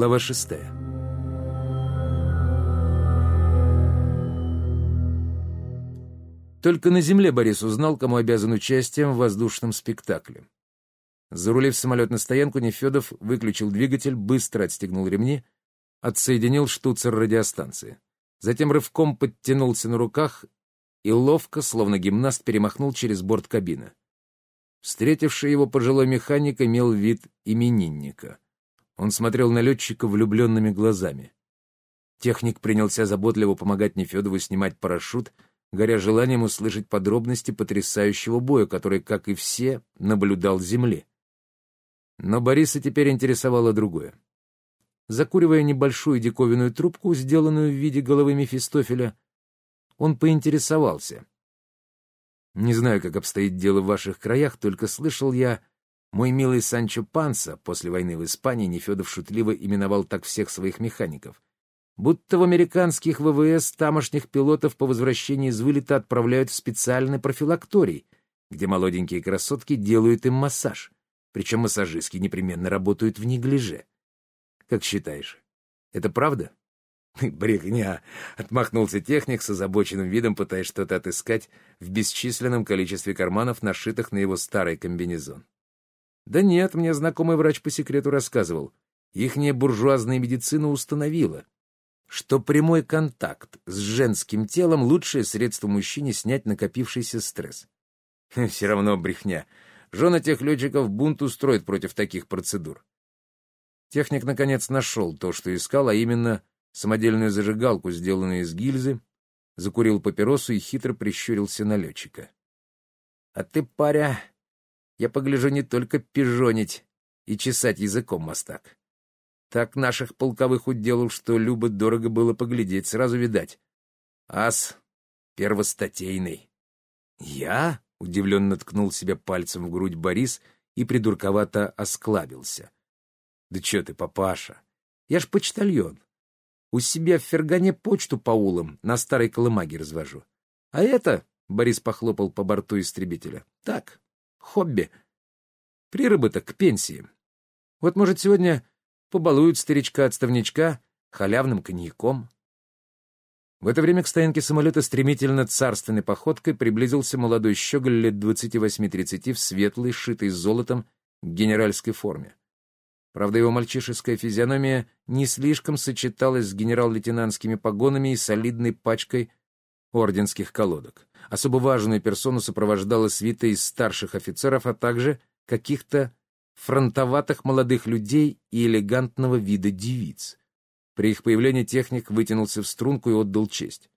Глава шестая. Только на земле Борис узнал, кому обязан участием в воздушном спектакле. Зарулив самолет на стоянку, Нефедов выключил двигатель, быстро отстегнул ремни, отсоединил штуцер радиостанции. Затем рывком подтянулся на руках и ловко, словно гимнаст, перемахнул через борт кабины. Встретивший его пожилой механик имел вид именинника. Он смотрел на летчика влюбленными глазами. Техник принялся заботливо помогать Нефедову снимать парашют, горя желанием услышать подробности потрясающего боя, который, как и все, наблюдал с земли. Но Бориса теперь интересовало другое. Закуривая небольшую диковинную трубку, сделанную в виде головы Мефистофеля, он поинтересовался. «Не знаю, как обстоит дело в ваших краях, только слышал я, мой милый Санчо Панса после войны в Испании Нефедов шутливо именовал так всех своих механиков, будто в американских ВВС тамошних пилотов по возвращении из вылета отправляют в специальный профилакторий, где молоденькие красотки делают им массаж. Причем массажистки непременно работают в неглиже. Как считаешь, это правда? «Брехня!» — отмахнулся техник с озабоченным видом, пытаясь что-то отыскать в бесчисленном количестве карманов, нашитых на его старый комбинезон. «Да нет, мне знакомый врач по секрету рассказывал. Ихняя буржуазная медицина установила, что прямой контакт с женским телом — лучшее средство мужчине снять накопившийся стресс. Все равно брехня. Жены тех летчиков бунт устроит против таких процедур. Техник, наконец, нашел то, что искал, а именно самодельную зажигалку, сделанную из гильзы, закурил папиросу и хитро прищурился на летчика. — А ты, паря, я погляжу не только пижонить и чесать языком мастак. Так наших полковых уделал, что любо дорого было поглядеть, сразу видать. Ас первостатейный. — Я? — удивленно ткнул себя пальцем в грудь Борис и придурковато осклабился. — Да что ты, папаша, я ж почтальон. У себя в Фергане почту по улам на старой колымаге развожу. А это, — Борис похлопал по борту истребителя, — так, хобби. Приработок к пенсии. Вот, может, сегодня побалуют старичка-отставничка халявным коньяком. В это время к стоянке самолета стремительно царственной походкой приблизился молодой щеголь лет 28-30 в светлой, шитой золотом, генеральской форме. Правда, его мальчишеская физиономия не слишком сочеталась с генерал-лейтенантскими погонами и солидной пачкой орденских колодок. Особо важную персону сопровождала свита из старших офицеров, а также каких-то фронтоватых молодых людей и элегантного вида девиц. При их появлении техник вытянулся в струнку и отдал честь.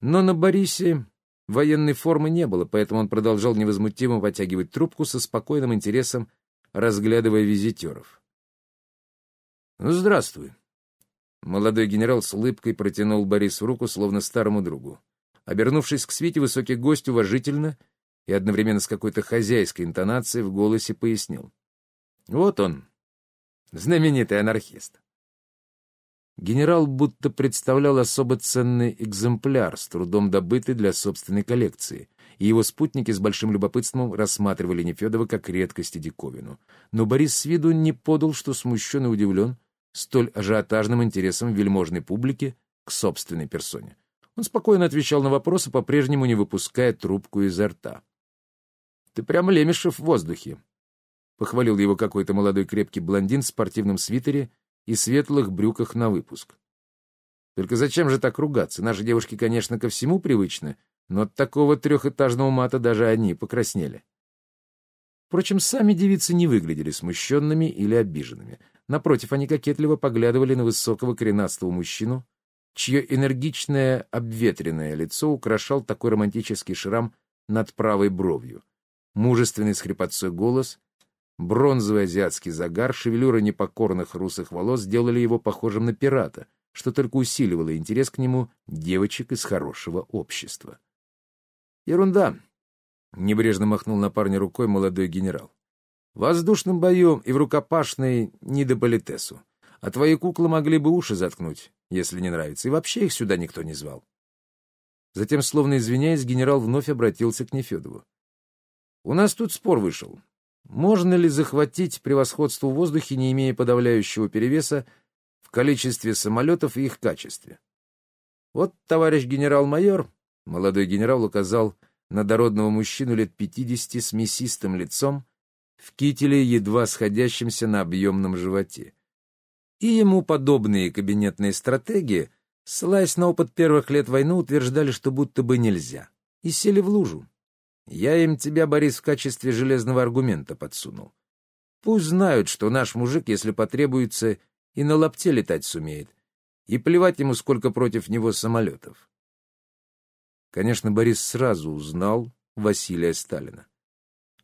Но на Борисе военной формы не было, поэтому он продолжал невозмутимо вытягивать трубку со спокойным интересом, разглядывая визитеров. «Ну, здравствуй». Молодой генерал с улыбкой протянул Борису руку, словно старому другу. Обернувшись к свите, высокий гость уважительно и одновременно с какой-то хозяйской интонацией в голосе пояснил. «Вот он, знаменитый анархист. Генерал будто представлял особо ценный экземпляр, с трудом добытый для собственной коллекции, и его спутники с большим любопытством рассматривали Нефедова как редкость и диковину. Но Борис с виду не подал, что смущен и удивлен столь ажиотажным интересом вельможной публики к собственной персоне. Он спокойно отвечал на вопросы, по-прежнему не выпуская трубку изо рта. «Ты прямо лемешев в воздухе», — похвалил его какой-то молодой крепкий блондин в спортивном свитере и светлых брюках на выпуск. Только зачем же так ругаться? Наши девушки, конечно, ко всему привычны, но от такого трехэтажного мата даже они покраснели. Впрочем, сами девицы не выглядели смущенными или обиженными. Напротив, они кокетливо поглядывали на высокого коренастого мужчину, чье энергичное обветренное лицо украшал такой романтический шрам над правой бровью. Мужественный с голос Бронзовый азиатский загар, шевелюра непокорных русых волос сделали его похожим на пирата, что только усиливало интерес к нему девочек из хорошего общества. «Ерунда!» — небрежно махнул на парня рукой молодой генерал. «В воздушном бою и в рукопашной не до политесу. А твои куклы могли бы уши заткнуть, если не нравится, и вообще их сюда никто не звал». Затем, словно извиняясь, генерал вновь обратился к Нефедову. «У нас тут спор вышел. можно ли захватить превосходство в воздухе, не имея подавляющего перевеса в количестве самолетов и их качестве. Вот товарищ генерал-майор, молодой генерал указал на дородного мужчину лет пятидесяти с мясистым лицом, в кителе, едва сходящемся на объемном животе. И ему подобные кабинетные стратегии, ссылаясь на опыт первых лет войны, утверждали, что будто бы нельзя, и сели в лужу. Я им тебя, Борис, в качестве железного аргумента подсунул. Пусть знают, что наш мужик, если потребуется, и на лапте летать сумеет, и плевать ему, сколько против него самолетов. Конечно, Борис сразу узнал Василия Сталина.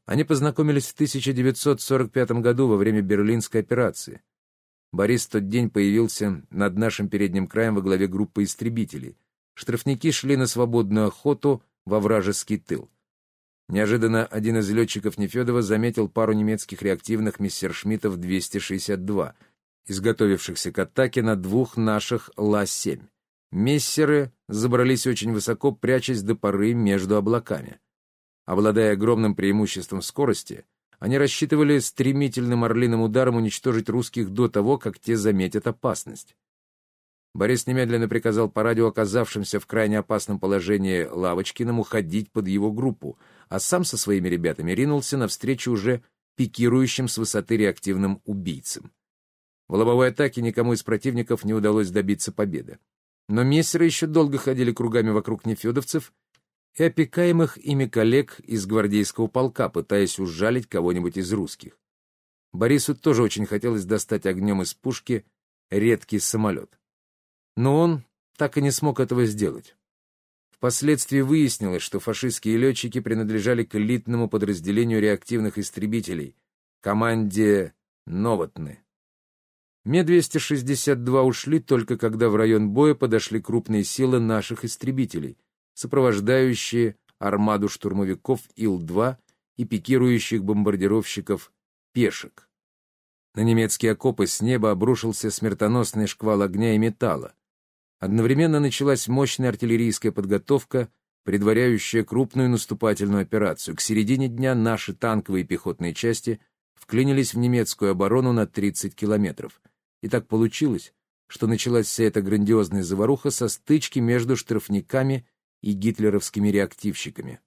Они познакомились в 1945 году во время Берлинской операции. Борис в тот день появился над нашим передним краем во главе группы истребителей. Штрафники шли на свободную охоту во вражеский тыл. Неожиданно один из летчиков Нефедова заметил пару немецких реактивных мессершмиттов 262, изготовившихся к атаке на двух наших Ла-7. Мессеры забрались очень высоко, прячась до поры между облаками. Обладая огромным преимуществом скорости, они рассчитывали стремительным орлиным ударом уничтожить русских до того, как те заметят опасность. Борис немедленно приказал по радио оказавшимся в крайне опасном положении Лавочкиным уходить под его группу, а сам со своими ребятами ринулся навстречу уже пикирующим с высоты реактивным убийцам. В лобовой атаке никому из противников не удалось добиться победы. Но мессеры еще долго ходили кругами вокруг нефедовцев и опекаемых ими коллег из гвардейского полка, пытаясь ужалить кого-нибудь из русских. Борису тоже очень хотелось достать огнем из пушки редкий самолет. Но он так и не смог этого сделать. Впоследствии выяснилось, что фашистские летчики принадлежали к элитному подразделению реактивных истребителей, команде «Новотны». Ме-262 ушли только когда в район боя подошли крупные силы наших истребителей, сопровождающие армаду штурмовиков Ил-2 и пикирующих бомбардировщиков «Пешек». На немецкие окопы с неба обрушился смертоносный шквал огня и металла. Одновременно началась мощная артиллерийская подготовка, предваряющая крупную наступательную операцию. К середине дня наши танковые и пехотные части вклинились в немецкую оборону на 30 километров. И так получилось, что началась вся эта грандиозная заваруха со стычки между штрафниками и гитлеровскими реактивщиками.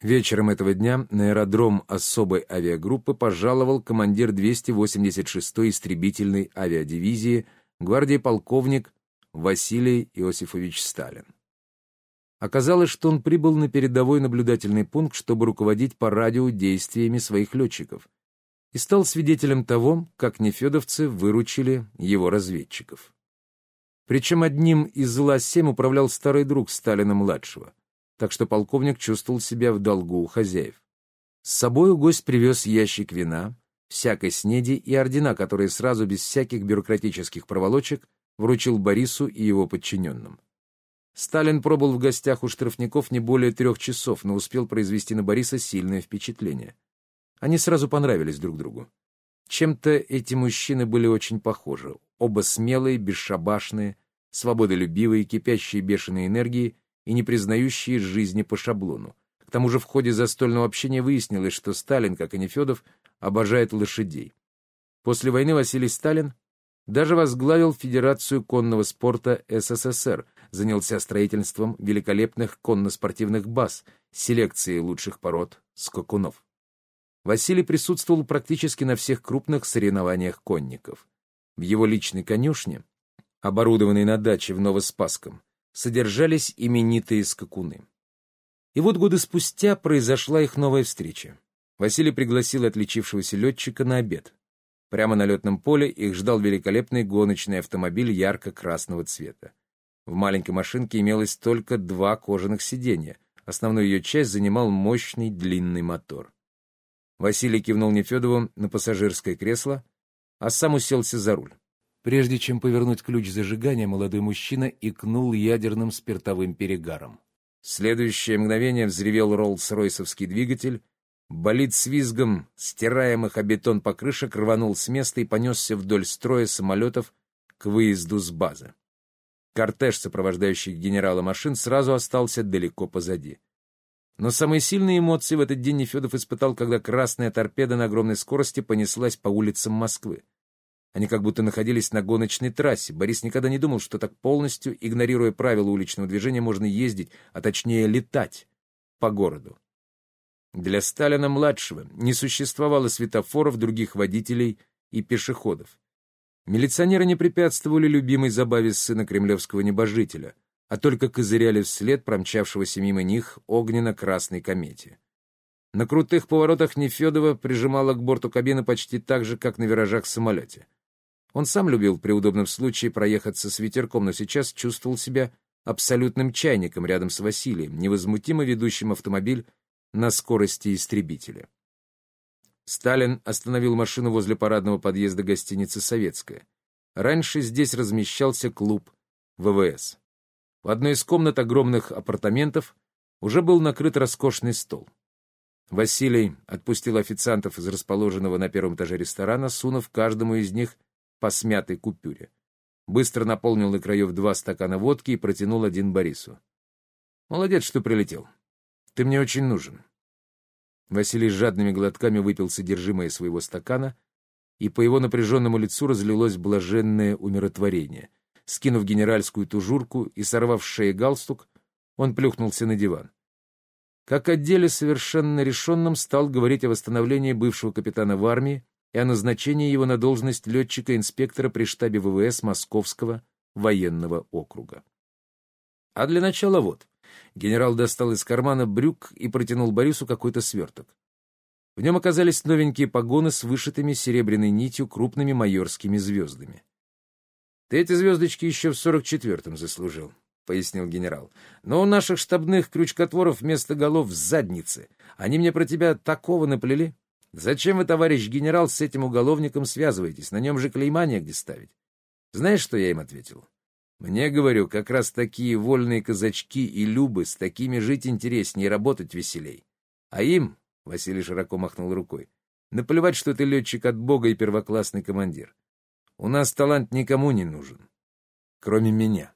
Вечером этого дня на аэродром особой авиагруппы пожаловал командир 286-й истребительной авиадивизии, гвардии полковник Василий Иосифович Сталин. Оказалось, что он прибыл на передовой наблюдательный пункт, чтобы руководить по радио действиями своих летчиков, и стал свидетелем того, как нефедовцы выручили его разведчиков. Причем одним из Ла-7 управлял старый друг Сталина-младшего, так что полковник чувствовал себя в долгу у хозяев. С собой гость привез ящик вина, всякой снеди и ордена, которые сразу, без всяких бюрократических проволочек, вручил Борису и его подчиненным. Сталин пробыл в гостях у штрафников не более трех часов, но успел произвести на Бориса сильное впечатление. Они сразу понравились друг другу. Чем-то эти мужчины были очень похожи. Оба смелые, бесшабашные, свободолюбивые, кипящие бешеной энергией и не признающие жизни по шаблону. К тому же в ходе застольного общения выяснилось, что Сталин, как и Нефедов, обожает лошадей. После войны Василий Сталин даже возглавил Федерацию конного спорта СССР, занялся строительством великолепных конно-спортивных баз, селекцией лучших пород скакунов. Василий присутствовал практически на всех крупных соревнованиях конников. В его личной конюшне, оборудованной на даче в Новоспасском, содержались именитые скакуны. И вот годы спустя произошла их новая встреча. Василий пригласил отличившегося летчика на обед. Прямо на летном поле их ждал великолепный гоночный автомобиль ярко-красного цвета. В маленькой машинке имелось только два кожаных сиденья. Основную ее часть занимал мощный длинный мотор. Василий кивнул Нефедову на пассажирское кресло, а сам уселся за руль. Прежде чем повернуть ключ зажигания, молодой мужчина икнул ядерным спиртовым перегаром. В следующее мгновение взревел Роллс-Ройсовский двигатель, Болид с визгом стираемых о бетон покрышек рванул с места и понесся вдоль строя самолетов к выезду с базы. Кортеж, сопровождающий генерала машин, сразу остался далеко позади. Но самые сильные эмоции в этот день Нефедов испытал, когда красная торпеда на огромной скорости понеслась по улицам Москвы. Они как будто находились на гоночной трассе. Борис никогда не думал, что так полностью, игнорируя правила уличного движения, можно ездить, а точнее летать по городу. Для Сталина-младшего не существовало светофоров, других водителей и пешеходов. Милиционеры не препятствовали любимой забаве сына кремлевского небожителя, а только козыряли вслед промчавшегося мимо них огненно-красной комете. На крутых поворотах Нефедова прижимала к борту кабины почти так же, как на виражах в самолете. Он сам любил при удобном случае проехаться с ветерком, но сейчас чувствовал себя абсолютным чайником рядом с Василием, невозмутимо ведущим автомобиль на скорости истребителя. Сталин остановил машину возле парадного подъезда гостиницы «Советская». Раньше здесь размещался клуб ВВС. В одной из комнат огромных апартаментов уже был накрыт роскошный стол. Василий отпустил официантов из расположенного на первом этаже ресторана, сунув каждому из них по смятой купюре. Быстро наполнил на краев два стакана водки и протянул один Борису. «Молодец, что прилетел. Ты мне очень нужен. Василий жадными глотками выпил содержимое своего стакана, и по его напряженному лицу разлилось блаженное умиротворение. Скинув генеральскую тужурку и сорвав с шеи галстук, он плюхнулся на диван. Как о совершенно решенном стал говорить о восстановлении бывшего капитана в армии и о назначении его на должность летчика-инспектора при штабе ВВС Московского военного округа. А для начала вот. Генерал достал из кармана брюк и протянул Борису какой-то сверток. В нем оказались новенькие погоны с вышитыми серебряной нитью крупными майорскими звездами. «Ты эти звездочки еще в сорок четвертом заслужил», — пояснил генерал. «Но у наших штабных крючкотворов вместо голов задницы. Они мне про тебя такого наплели. Зачем вы, товарищ генерал, с этим уголовником связываетесь? На нем же клейма негде ставить». Знаешь, что я им ответил? Мне, говорю, как раз такие вольные казачки и любы, с такими жить интереснее, работать веселей. А им, — Василий широко махнул рукой, — наплевать, что ты летчик от Бога и первоклассный командир. У нас талант никому не нужен, кроме меня.